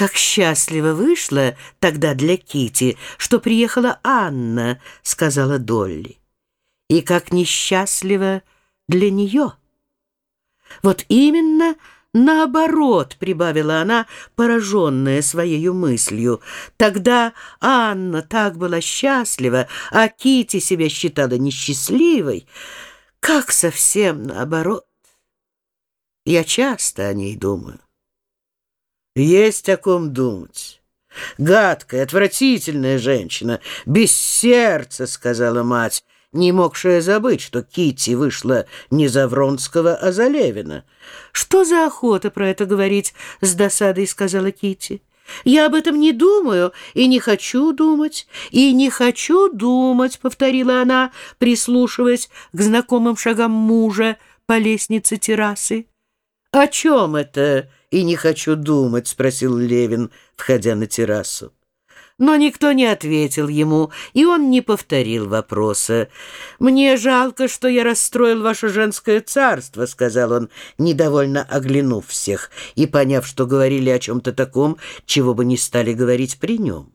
Как счастливо вышло тогда для Кити, что приехала Анна, сказала Долли. И как несчастливо для нее. Вот именно наоборот, прибавила она, пораженная своей мыслью. Тогда Анна так была счастлива, а Кити себя считала несчастливой. Как совсем наоборот. Я часто о ней думаю. Есть о ком думать. Гадкая, отвратительная женщина, без сердца, сказала мать, не могшая забыть, что Кити вышла не за Вронского, а за Левина. Что за охота про это говорить? С досадой сказала Кити. Я об этом не думаю и не хочу думать, и не хочу думать, повторила она, прислушиваясь к знакомым шагам мужа по лестнице террасы. О чем это? и не хочу думать», — спросил Левин, входя на террасу. Но никто не ответил ему, и он не повторил вопроса. «Мне жалко, что я расстроил ваше женское царство», — сказал он, недовольно оглянув всех и поняв, что говорили о чем-то таком, чего бы не стали говорить при нем.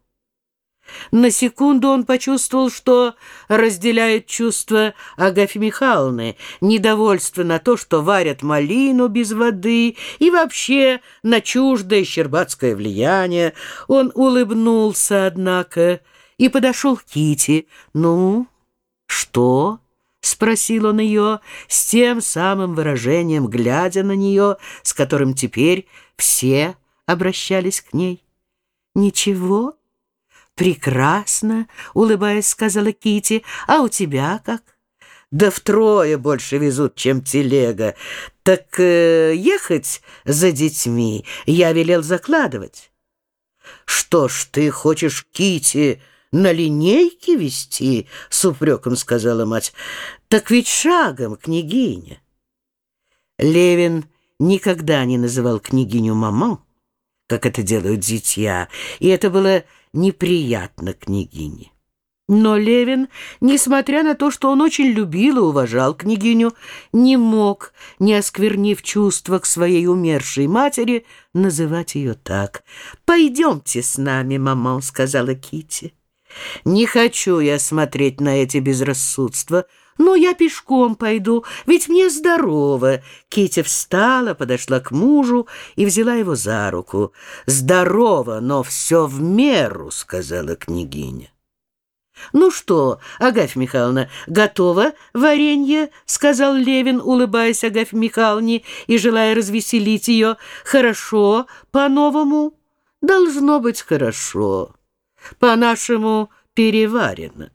На секунду он почувствовал, что разделяет чувства Агафьи Михайловны, недовольство на то, что варят малину без воды и вообще на чуждое щербатское влияние. Он улыбнулся, однако, и подошел к Кити. «Ну, что?» — спросил он ее с тем самым выражением, глядя на нее, с которым теперь все обращались к ней. «Ничего?» «Прекрасно», — улыбаясь, сказала Кити. «А у тебя как?» «Да втрое больше везут, чем телега. Так э, ехать за детьми я велел закладывать». «Что ж, ты хочешь Кити на линейке вести?» — с упреком сказала мать. «Так ведь шагом, княгиня». Левин никогда не называл княгиню маман, как это делают дитя, и это было неприятно княгине. Но Левин, несмотря на то, что он очень любил и уважал княгиню, не мог, не осквернив чувства к своей умершей матери, называть ее так. «Пойдемте с нами, мама», — сказала Кити. «Не хочу я смотреть на эти безрассудства», «Ну, я пешком пойду, ведь мне здорово». Китя встала, подошла к мужу и взяла его за руку. «Здорово, но все в меру», — сказала княгиня. «Ну что, Агафья Михайловна, готово варенье?» — сказал Левин, улыбаясь Агафье Михайловне и желая развеселить ее. «Хорошо, по-новому?» «Должно быть хорошо. По-нашему переварено».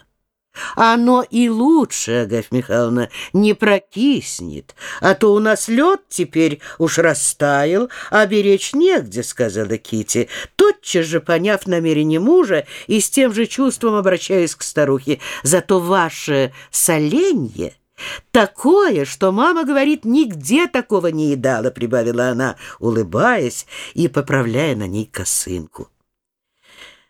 Оно и лучше, Агафья Михайловна, не прокиснет, а то у нас лед теперь уж растаял, а беречь негде, сказала Кити, тотчас же поняв намерение мужа и с тем же чувством обращаясь к старухе. Зато ваше соленье такое, что мама говорит, нигде такого не едала, прибавила она, улыбаясь и поправляя на ней косынку.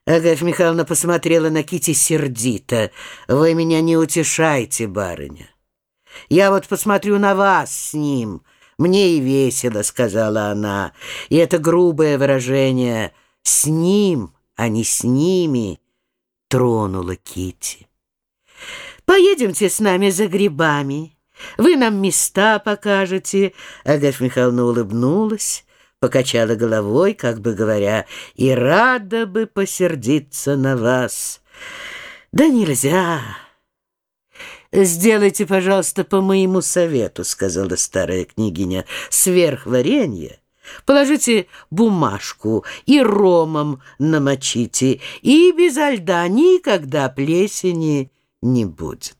Агафья Михайловна посмотрела на Кити сердито. «Вы меня не утешайте, барыня. Я вот посмотрю на вас с ним. Мне и весело», — сказала она. И это грубое выражение «с ним, а не с ними» тронуло Кити. «Поедемте с нами за грибами. Вы нам места покажете». Агафья Михайловна улыбнулась покачала головой, как бы говоря, и рада бы посердиться на вас. Да нельзя. «Сделайте, пожалуйста, по моему совету», — сказала старая княгиня, — «сверх варенья». Положите бумажку и ромом намочите, и безо льда никогда плесени не будет.